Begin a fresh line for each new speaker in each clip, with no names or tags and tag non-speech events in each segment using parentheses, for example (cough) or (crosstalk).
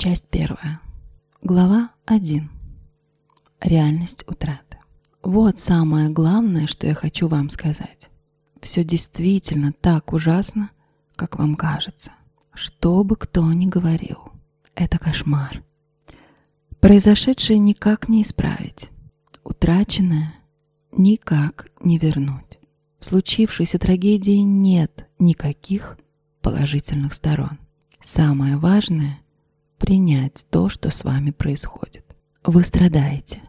Часть первая. Глава 1. Реальность утраты. Вот самое главное, что я хочу вам сказать. Все действительно так ужасно, как вам кажется. Что бы кто ни говорил, это кошмар. Произошедшее никак не исправить. Утраченное никак не вернуть. В случившейся трагедии нет никаких положительных сторон. Самое важное — принять то, что с вами происходит. Вы страдаете.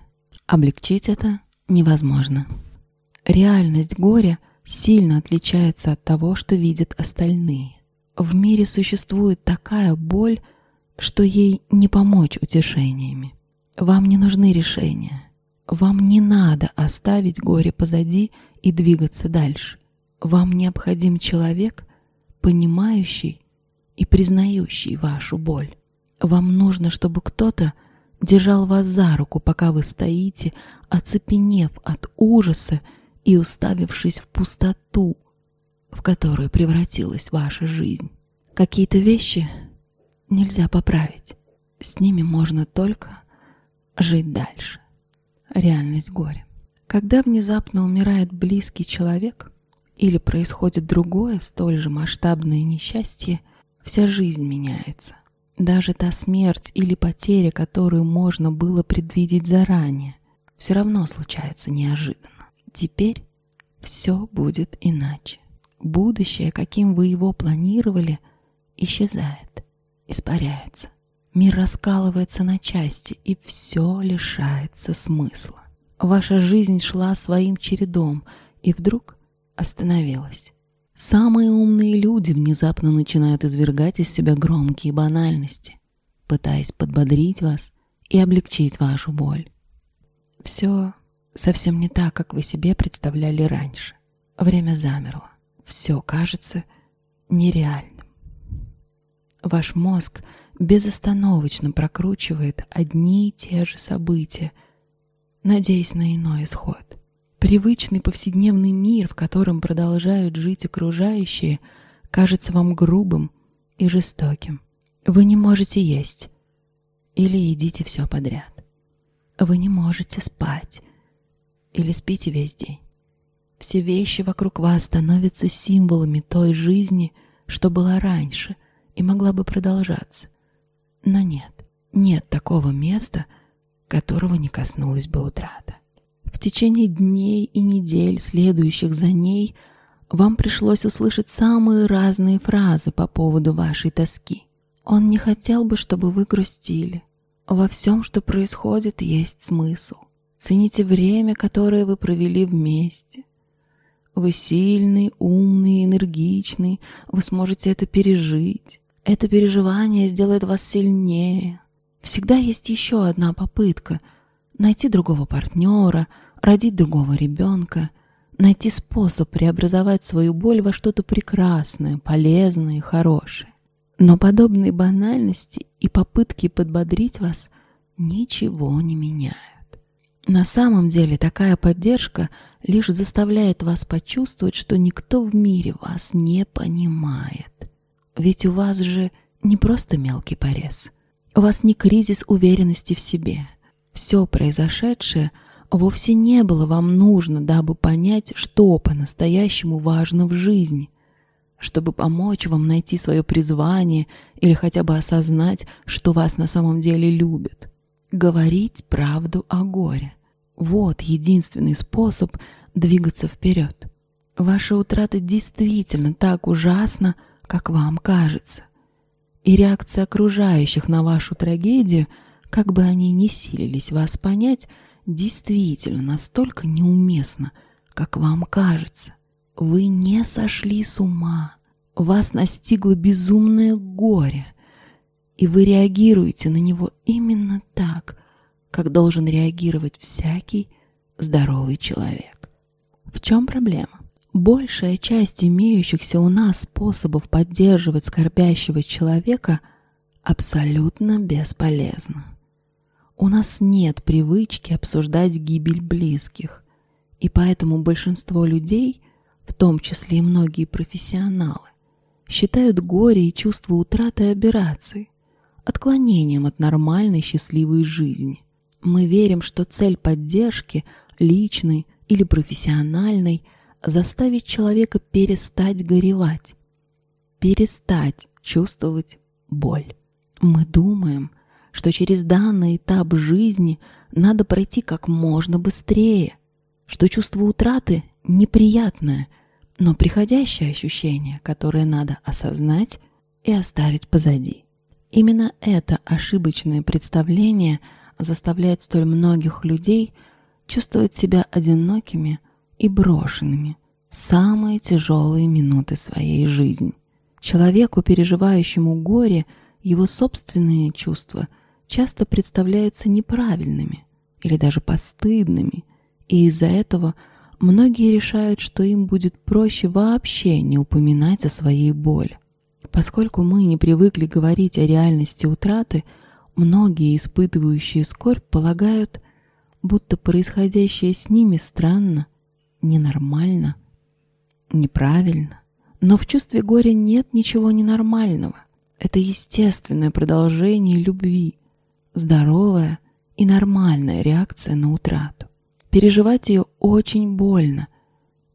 Облегчить это невозможно. Реальность горя сильно отличается от того, что видят остальные. В мире существует такая боль, что ей не помочь утешениями. Вам не нужны решения. Вам не надо оставить горе позади и двигаться дальше. Вам необходим человек, понимающий и признающий вашу боль. Вам нужно, чтобы кто-то держал вас за руку, пока вы стоите, оцепенев от ужаса и уставившись в пустоту, в которую превратилась ваша жизнь. Какие-то вещи нельзя поправить. С ними можно только жить дальше. Реальность горя. Когда внезапно умирает близкий человек или происходит другое, столь же масштабное несчастье, вся жизнь меняется. Даже та смерть или потеря, которую можно было предвидеть заранее, все равно случается неожиданно. Теперь все будет иначе. Будущее, каким вы его планировали, исчезает, испаряется. Мир раскалывается на части, и все лишается смысла. Ваша жизнь шла своим чередом, и вдруг остановилась. Самые умные люди внезапно начинают извергать из себя громкие банальности, пытаясь подбодрить вас и облегчить вашу боль. Все совсем не так, как вы себе представляли раньше. Время замерло. Все кажется нереальным. Ваш мозг безостановочно прокручивает одни и те же события, надеясь на иной исход. Привычный повседневный мир, в котором продолжают жить окружающие, кажется вам грубым и жестоким. Вы не можете есть или едите все подряд. Вы не можете спать или спите весь день. Все вещи вокруг вас становятся символами той жизни, что была раньше и могла бы продолжаться. Но нет, нет такого места, которого не коснулась бы утрата. Течение дней и недель, следующих за ней, вам пришлось услышать самые разные фразы по поводу вашей тоски. Он не хотел бы, чтобы вы грустили. Во всем, что происходит, есть смысл. Цените время, которое вы провели вместе. Вы сильный, умный, энергичный, вы сможете это пережить. Это переживание сделает вас сильнее. Всегда есть еще одна попытка — найти другого партнера, родить другого ребенка, найти способ преобразовать свою боль во что-то прекрасное, полезное и хорошее. Но подобные банальности и попытки подбодрить вас ничего не меняют. На самом деле такая поддержка лишь заставляет вас почувствовать, что никто в мире вас не понимает. Ведь у вас же не просто мелкий порез. У вас не кризис уверенности в себе – все произошедшее вовсе не было вам нужно, дабы понять, что по-настоящему важно в жизни, чтобы помочь вам найти свое призвание или хотя бы осознать, что вас на самом деле любят. Говорить правду о горе. Вот единственный способ двигаться вперед. Ваша утрата действительно так ужасна, как вам кажется. И реакция окружающих на вашу трагедию – как бы они ни силились вас понять, действительно настолько неуместно, как вам кажется. Вы не сошли с ума. Вас настигло безумное горе, и вы реагируете на него именно так, как должен реагировать всякий здоровый человек. В чем проблема? Большая часть имеющихся у нас способов поддерживать скорбящего человека абсолютно бесполезна. У нас нет привычки обсуждать гибель близких, и поэтому большинство людей, в том числе и многие профессионалы, считают горе и чувство утраты аберрацией, отклонением от нормальной счастливой жизни. Мы верим, что цель поддержки, личной или профессиональной, заставить человека перестать горевать, перестать чувствовать боль. Мы думаем, что через данный этап жизни надо пройти как можно быстрее, что чувство утраты неприятное, но приходящее ощущение, которое надо осознать и оставить позади. Именно это ошибочное представление заставляет столь многих людей чувствовать себя одинокими и брошенными в самые тяжелые минуты своей жизни. Человеку, переживающему горе, его собственные чувства часто представляются неправильными или даже постыдными, и из-за этого многие решают, что им будет проще вообще не упоминать о своей боли. Поскольку мы не привыкли говорить о реальности утраты, многие, испытывающие скорбь, полагают, будто происходящее с ними странно, ненормально, неправильно. Но в чувстве горя нет ничего ненормального. Это естественное продолжение любви, здоровая и нормальная реакция на утрату. Переживать ее очень больно,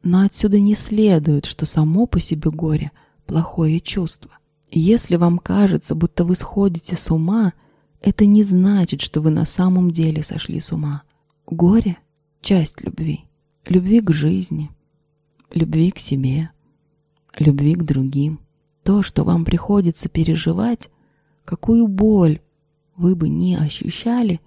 но отсюда не следует, что само по себе горе – плохое чувство. Если вам кажется, будто вы сходите с ума, это не значит, что вы на самом деле сошли с ума. Горе – часть любви. Любви к жизни, любви к себе – любви к другим. То, что вам приходится переживать, какую боль вы бы не ощущали,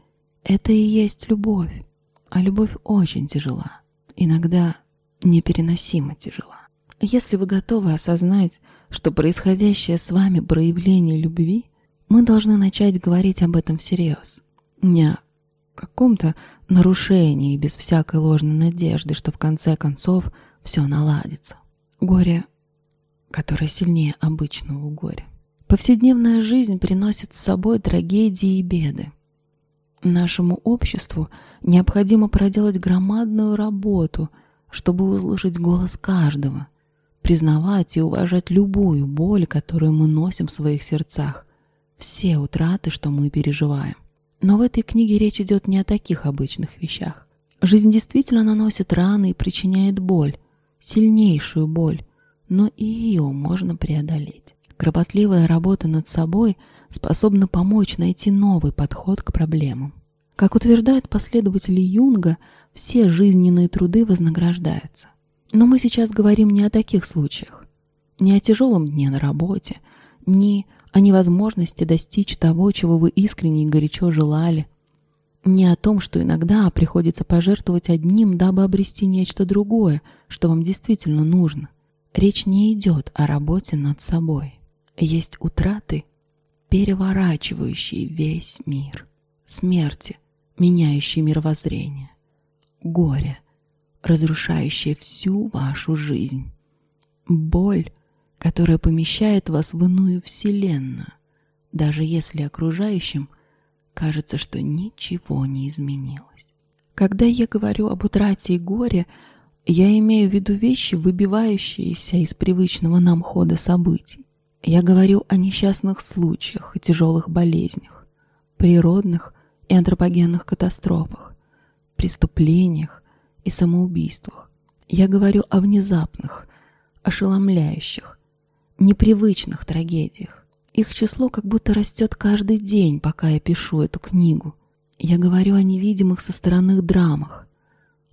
это и есть любовь. А любовь очень тяжела, иногда непереносимо тяжела. Если вы готовы осознать, что происходящее с вами проявление любви, мы должны начать говорить об этом всерьез. Не о каком-то нарушении без всякой ложной надежды, что в конце концов все наладится. Горе которое сильнее обычного горя. Повседневная жизнь приносит с собой трагедии и беды. Нашему обществу необходимо проделать громадную работу, чтобы услышать голос каждого, признавать и уважать любую боль, которую мы носим в своих сердцах, все утраты, что мы переживаем. Но в этой книге речь идет не о таких обычных вещах. Жизнь действительно наносит раны и причиняет боль, сильнейшую боль, но и ее можно преодолеть. Кропотливая работа над собой способна помочь найти новый подход к проблемам. Как утверждают последователи Юнга, все жизненные труды вознаграждаются. Но мы сейчас говорим не о таких случаях. Не о тяжелом дне на работе, не о невозможности достичь того, чего вы искренне и горячо желали, не о том, что иногда приходится пожертвовать одним, дабы обрести нечто другое, что вам действительно нужно. Речь не идет о работе над собой. Есть утраты, переворачивающие весь мир. Смерти, меняющие мировоззрение. Горе, разрушающее всю вашу жизнь. Боль, которая помещает вас в иную вселенную, даже если окружающим кажется, что ничего не изменилось. Когда я говорю об утрате и горе – я имею в виду вещи, выбивающиеся из привычного нам хода событий. Я говорю о несчастных случаях и тяжелых болезнях, природных и антропогенных катастрофах, преступлениях и самоубийствах. Я говорю о внезапных, ошеломляющих, непривычных трагедиях. Их число как будто растет каждый день, пока я пишу эту книгу. Я говорю о невидимых со стороны драмах,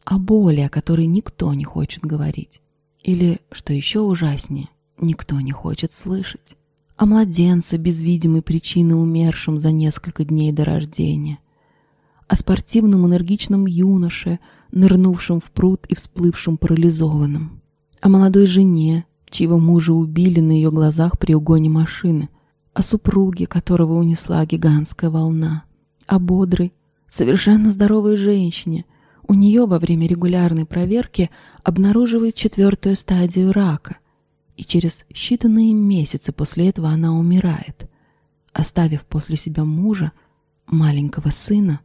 о боли, о которой никто не хочет говорить. Или, что еще ужаснее, никто не хочет слышать. О младенце без видимой причины умершем за несколько дней до рождения. О спортивном энергичном юноше, нырнувшем в пруд и всплывшем парализованным. О молодой жене, чьего мужа убили на ее глазах при угоне машины. О супруге, которого унесла гигантская волна. О бодрой, совершенно здоровой женщине – у нее во время регулярной проверки обнаруживают четвертую стадию рака, и через считанные месяцы после этого она умирает, оставив после себя мужа, маленького сына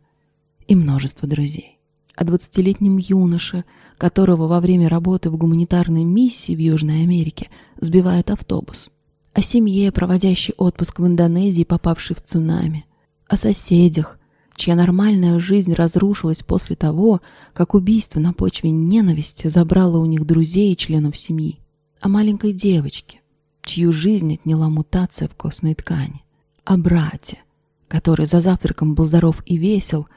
и множество друзей. О двадцатилетнем юноше, которого во время работы в гуманитарной миссии в Южной Америке сбивает автобус. о семье, проводящей отпуск в Индонезии, попавшей в цунами, о соседях, чья нормальная жизнь разрушилась после того, как убийство на почве ненависти забрало у них друзей и членов семьи, о маленькой девочке, чью жизнь отняла мутация в костной ткани, о брате, который за завтраком был здоров и весел,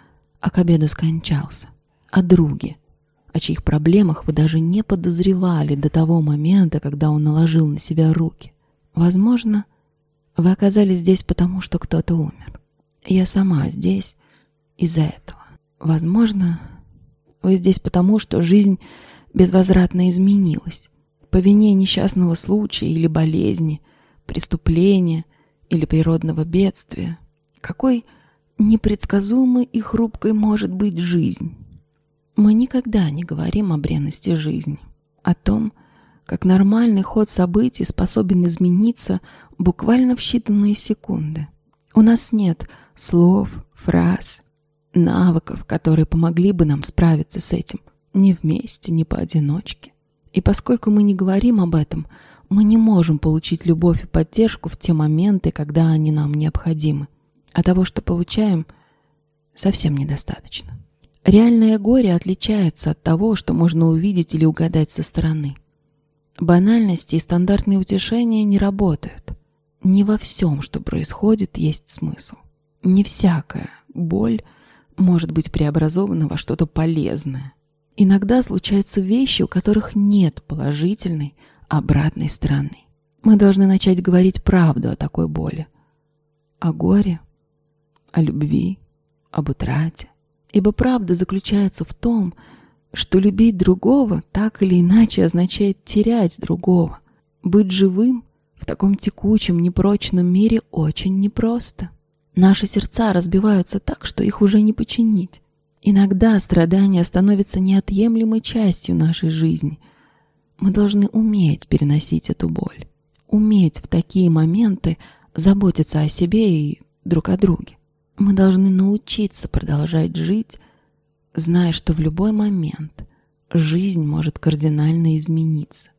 а к обеду скончался, о друге, о чьих проблемах вы даже не подозревали до того момента, когда он наложил на себя руки. Возможно, вы оказались здесь потому, что кто-то умер. Я сама здесь из-за этого. Возможно, вы здесь потому, что жизнь безвозвратно изменилась. По вине несчастного случая или болезни, преступления или природного бедствия. Какой непредсказуемой и хрупкой может быть жизнь. Мы никогда не говорим о бренности жизни, о том, как нормальный ход событий способен измениться буквально в считанные секунды. У нас нет слов, фраз, навыков, которые помогли бы нам справиться с этим ни вместе, ни поодиночке. И поскольку мы не говорим об этом, мы не можем получить любовь и поддержку в те моменты, когда они нам необходимы. А того, что получаем, совсем недостаточно. Реальное горе отличается от того, что можно увидеть или угадать со стороны. Банальности и стандартные утешения не работают. Не во всем, что происходит, есть смысл. Не всякая боль может быть преобразована во что-то полезное. Иногда случаются вещи, у которых нет положительной обратной стороны. Мы должны начать говорить правду о такой боли. О горе, о любви, об утрате, Ибо правда заключается в том, что любить другого так или иначе означает терять другого. Быть живым в таком текучем, непрочном мире очень непросто. Наши сердца разбиваются так, что их уже не починить. Иногда страдания становятся неотъемлемой частью нашей жизни. Мы должны уметь переносить эту боль. Уметь в такие моменты заботиться о себе и друг о друге. Мы должны научиться продолжать жить, зная, что в любой момент жизнь может кардинально измениться,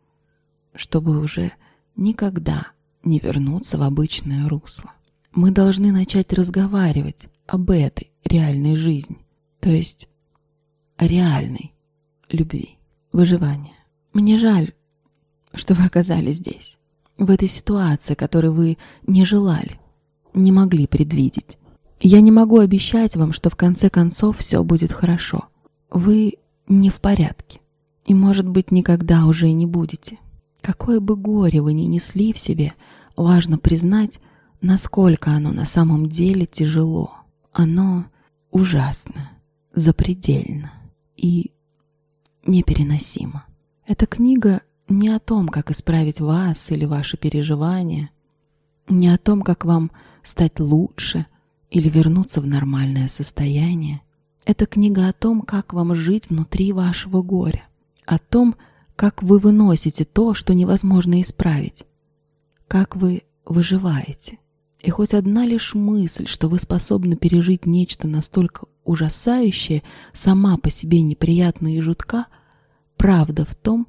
чтобы уже никогда не вернуться в обычное русло. Мы должны начать разговаривать об этой реальной жизни, то есть реальной любви, выживании. Мне жаль, что вы оказались здесь, в этой ситуации, которую вы не желали, не могли предвидеть. Я не могу обещать вам, что в конце концов все будет хорошо. Вы не в порядке. И, может быть, никогда уже и не будете. Какое бы горе вы ни несли в себе, важно признать, насколько оно на самом деле тяжело. Оно ужасно, запредельно и непереносимо. Эта книга не о том, как исправить вас или ваши переживания, не о том, как вам стать лучше – или вернуться в нормальное состояние. Это книга о том, как вам жить внутри вашего горя, о том, как вы выносите то, что невозможно исправить, как вы выживаете. И хоть одна лишь мысль, что вы способны пережить нечто настолько ужасающее, сама по себе неприятная и жутка, правда в том,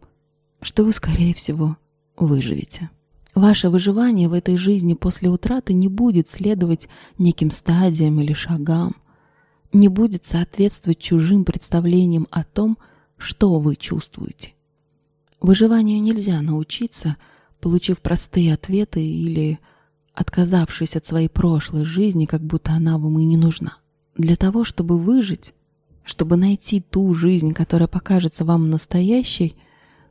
что вы, скорее всего, выживете. Ваше выживание в этой жизни после утраты не будет следовать неким стадиям или шагам, не будет соответствовать чужим представлениям о том, что вы чувствуете. Выживанию нельзя научиться, получив простые ответы или отказавшись от своей прошлой жизни, как будто она вам и не нужна. Для того, чтобы выжить, чтобы найти ту жизнь, которая покажется вам настоящей,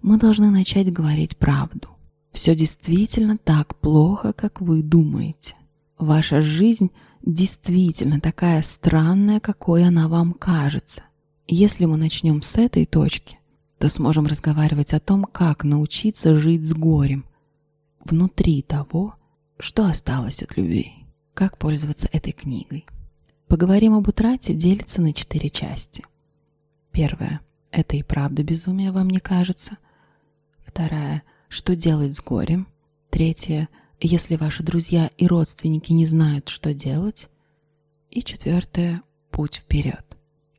мы должны начать говорить правду. Все действительно так плохо, как вы думаете. Ваша жизнь действительно такая странная, какой она вам кажется. Если мы начнем с этой точки, то сможем разговаривать о том, как научиться жить с горем внутри того, что осталось от любви. Как пользоваться этой книгой. Поговорим об утрате делится на четыре части. Первая – это и правда безумие, вам не кажется? Вторая – что делать с горем. Третье, если ваши друзья и родственники не знают, что делать. И четвертое, путь вперед.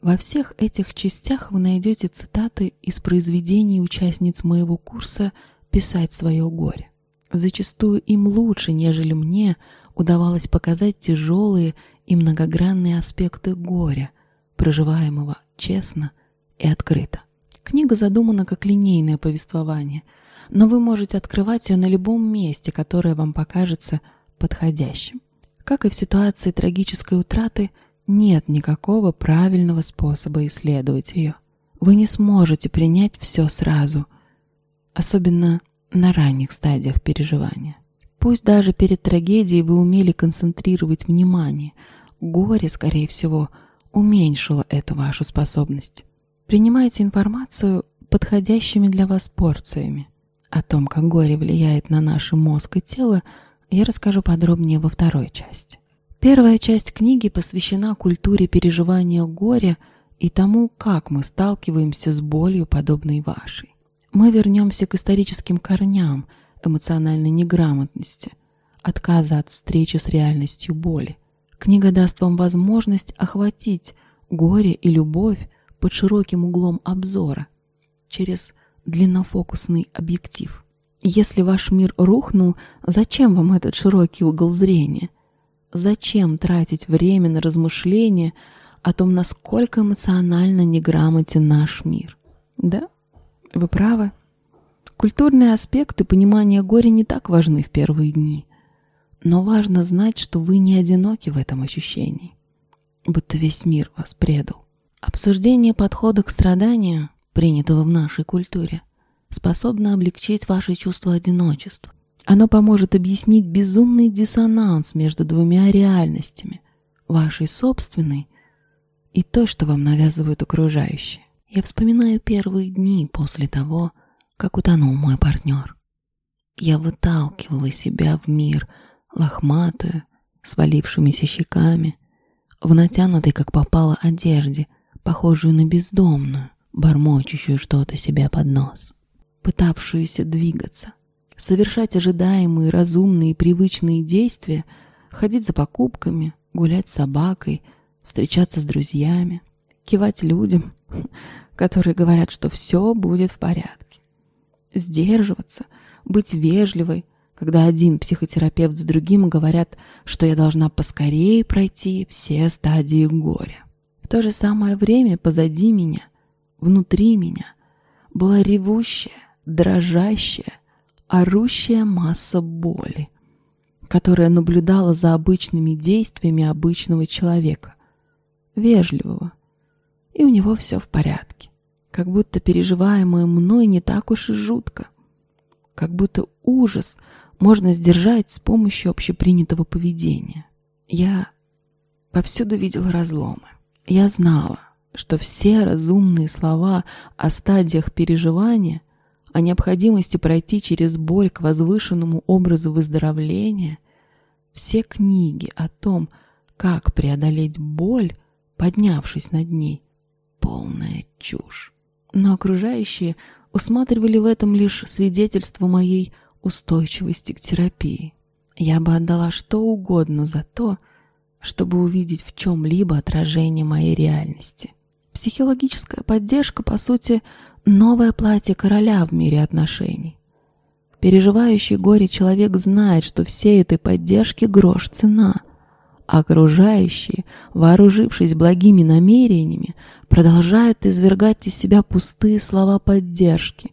Во всех этих частях вы найдете цитаты из произведений участниц моего курса «Писать свое горе». Зачастую им лучше, нежели мне, удавалось показать тяжелые и многогранные аспекты горя, проживаемого честно и открыто. Книга задумана как линейное повествование, но вы можете открывать ее на любом месте, которое вам покажется подходящим. Как и в ситуации трагической утраты, нет никакого правильного способа исследовать ее. Вы не сможете принять все сразу, особенно на ранних стадиях переживания. Пусть даже перед трагедией вы умели концентрировать внимание, горе, скорее всего, уменьшило эту вашу способность. Принимайте информацию подходящими для вас порциями. О том, как горе влияет на наш мозг и тело, я расскажу подробнее во второй части. Первая часть книги посвящена культуре переживания горя и тому, как мы сталкиваемся с болью, подобной вашей. Мы вернемся к историческим корням эмоциональной неграмотности, отказа от встречи с реальностью боли. Книга даст вам возможность охватить горе и любовь под широким углом обзора, через длиннофокусный объектив. Если ваш мир рухнул, зачем вам этот широкий угол зрения? Зачем тратить время на размышления о том, насколько эмоционально неграмотен наш мир? Да, вы правы. Культурные аспекты понимания горя не так важны в первые дни. Но важно знать, что вы не одиноки в этом ощущении. Будто весь мир вас предал. Обсуждение подхода к страданию, принятого в нашей культуре, способно облегчить ваше чувство одиночества. Оно поможет объяснить безумный диссонанс между двумя реальностями, вашей собственной и той, что вам навязывают окружающие. Я вспоминаю первые дни после того, как утонул мой партнер. Я выталкивала себя в мир, лохматую, свалившимися щеками, в натянутой, как попало, одежде, похожую на бездомную, бормочущую что-то себе под нос, пытавшуюся двигаться, совершать ожидаемые, разумные привычные действия, ходить за покупками, гулять с собакой, встречаться с друзьями, кивать людям, (laughs) которые говорят, что все будет в порядке. Сдерживаться, быть вежливой, когда один психотерапевт за другим говорят, что я должна поскорее пройти все стадии горя. В то же самое время позади меня, внутри меня, была ревущая, дрожащая, орущая масса боли, которая наблюдала за обычными действиями обычного человека, вежливого, и у него все в порядке. Как будто переживаемое мной не так уж и жутко. Как будто ужас можно сдержать с помощью общепринятого поведения. Я повсюду видела разломы. Я знала, что все разумные слова о стадиях переживания, о необходимости пройти через боль к возвышенному образу выздоровления, все книги о том, как преодолеть боль, поднявшись над ней, полная чушь. Но окружающие усматривали в этом лишь свидетельство моей устойчивости к терапии. Я бы отдала что угодно за то, чтобы увидеть в чем-либо отражение моей реальности. Психологическая поддержка, по сути, новое платье короля в мире отношений. Переживающий горе человек знает, что всей этой поддержки грош цена – Окружающие, вооружившись благими намерениями, продолжают извергать из себя пустые слова поддержки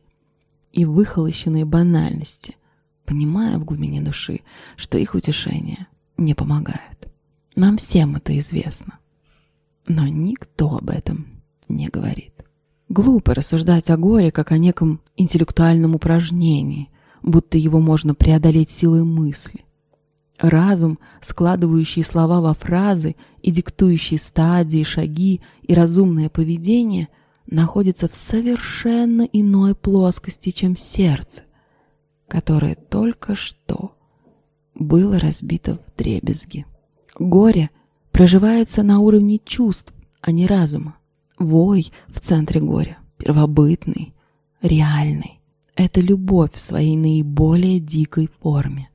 и выхолощенные банальности, понимая в глубине души, что их утешения не помогают. Нам всем это известно. Но никто об этом не говорит. Глупо рассуждать о горе как о неком интеллектуальном упражнении, будто его можно преодолеть силой мысли. Разум, складывающий слова во фразы и диктующий стадии, шаги и разумное поведение, находится в совершенно иной плоскости, чем сердце, которое только что было разбито в дребезги. Горе проживается на уровне чувств, а не разума. Вой в центре горя, первобытный, реальный. Это любовь в своей наиболее дикой форме.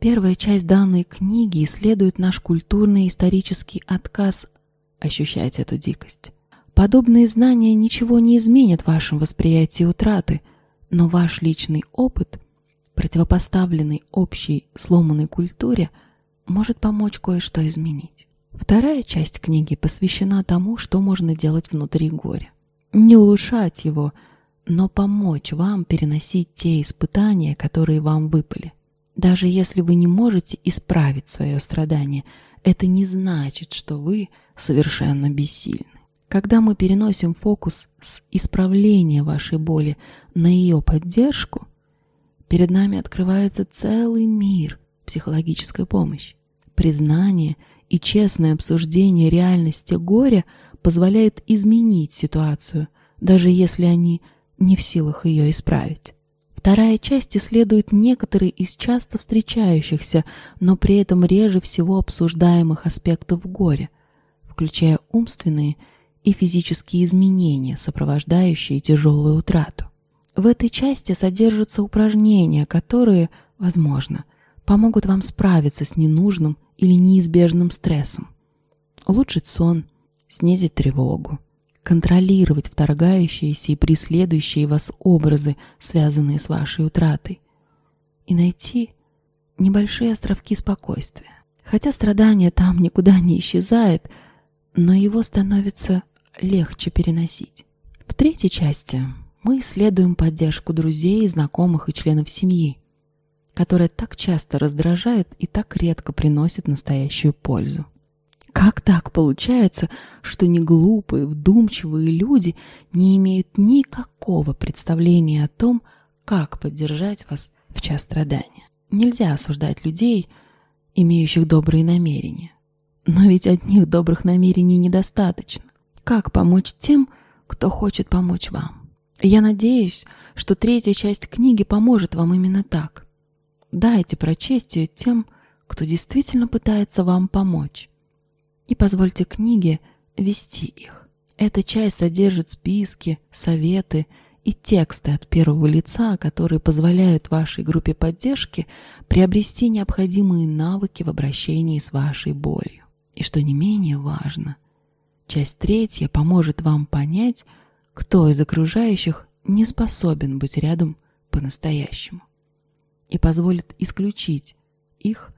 Первая часть данной книги исследует наш культурный и исторический отказ ощущать эту дикость. Подобные знания ничего не изменят в вашем восприятии утраты, но ваш личный опыт противопоставленной общей сломанной культуре, может помочь кое-что изменить. Вторая часть книги посвящена тому, что можно делать внутри горя. Не улучшать его, но помочь вам переносить те испытания, которые вам выпали. Даже если вы не можете исправить свое страдание, это не значит, что вы совершенно бессильны. Когда мы переносим фокус с исправления вашей боли на ее поддержку, перед нами открывается целый мир психологической помощи. Признание и честное обсуждение реальности горя позвляют изменить ситуацию, даже если они не в силах ее исправить. Вторая часть исследует некоторые из часто встречающихся, но при этом реже всего обсуждаемых аспектов горя, включая умственные и физические изменения, сопровождающие тяжелую утрату. В этой части содержатся упражнения, которые, возможно, помогут вам справиться с ненужным или неизбежным стрессом, улучшить сон, снизить тревогу, контролировать вторгающиеся и преследующие вас образы, связанные с вашей утратой, и найти небольшие островки спокойствия. Хотя страдание там никуда не исчезает, но его становится легче переносить. В третьей части мы исследуем поддержку друзей, знакомых и членов семьи, которая так часто раздражает и так редко приносит настоящую пользу. Как так получается, что неглупые, вдумчивые люди не имеют никакого представления о том, как поддержать вас в час страдания? Нельзя осуждать людей, имеющих добрые намерения. Но ведь одних добрых намерений недостаточно. Как помочь тем, кто хочет помочь вам? Я надеюсь, что третья часть книги поможет вам именно так. Дайте прочесть ее тем, кто действительно пытается вам помочь и позвольте книге вести их. Эта часть содержит списки, советы и тексты от первого лица, которые позволяют вашей группе поддержки приобрести необходимые навыки в обращении с вашей болью. И что не менее важно, часть третья поможет вам понять, кто из окружающих не способен быть рядом по-настоящему и позволит исключить их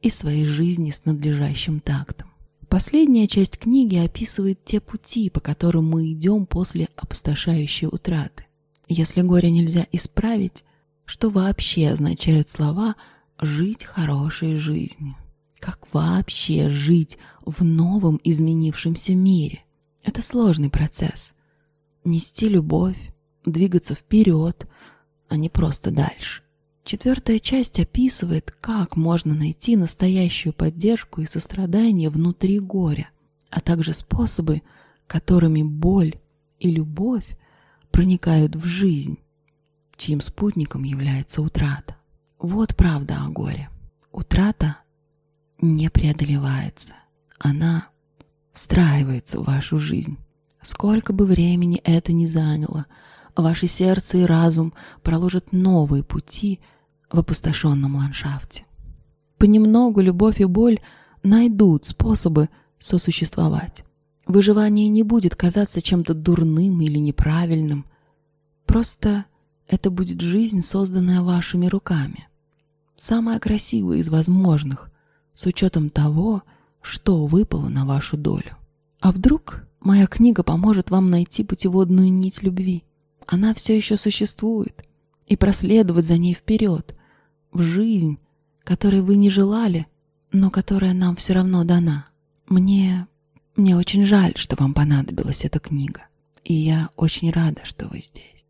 из своей жизни с надлежащим тактом. Последняя часть книги описывает те пути, по которым мы идем после опустошающей утраты. Если горе нельзя исправить, что вообще означают слова «жить хорошей жизнью»? Как вообще жить в новом изменившемся мире? Это сложный процесс. Нести любовь, двигаться вперед, а не просто дальше. Четвертая часть описывает, как можно найти настоящую поддержку и сострадание внутри горя, а также способы, которыми боль и любовь проникают в жизнь, чьим спутником является утрата. Вот правда о горе. Утрата не преодолевается. Она встраивается в вашу жизнь. Сколько бы времени это ни заняло, ваше сердце и разум проложат новые пути в опустошенном ландшафте. Понемногу любовь и боль найдут способы сосуществовать. Выживание не будет казаться чем-то дурным или неправильным. Просто это будет жизнь, созданная вашими руками. Самая красивая из возможных, с учетом того, что выпало на вашу долю. А вдруг моя книга поможет вам найти путеводную нить любви? Она все еще существует, и проследовать за ней вперед, в жизнь, которой вы не желали, но которая нам все равно дана. Мне... мне очень жаль, что вам понадобилась эта книга, и я очень рада, что вы здесь.